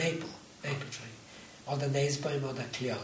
maple, maple tree, or the Nesboim or the Kleon.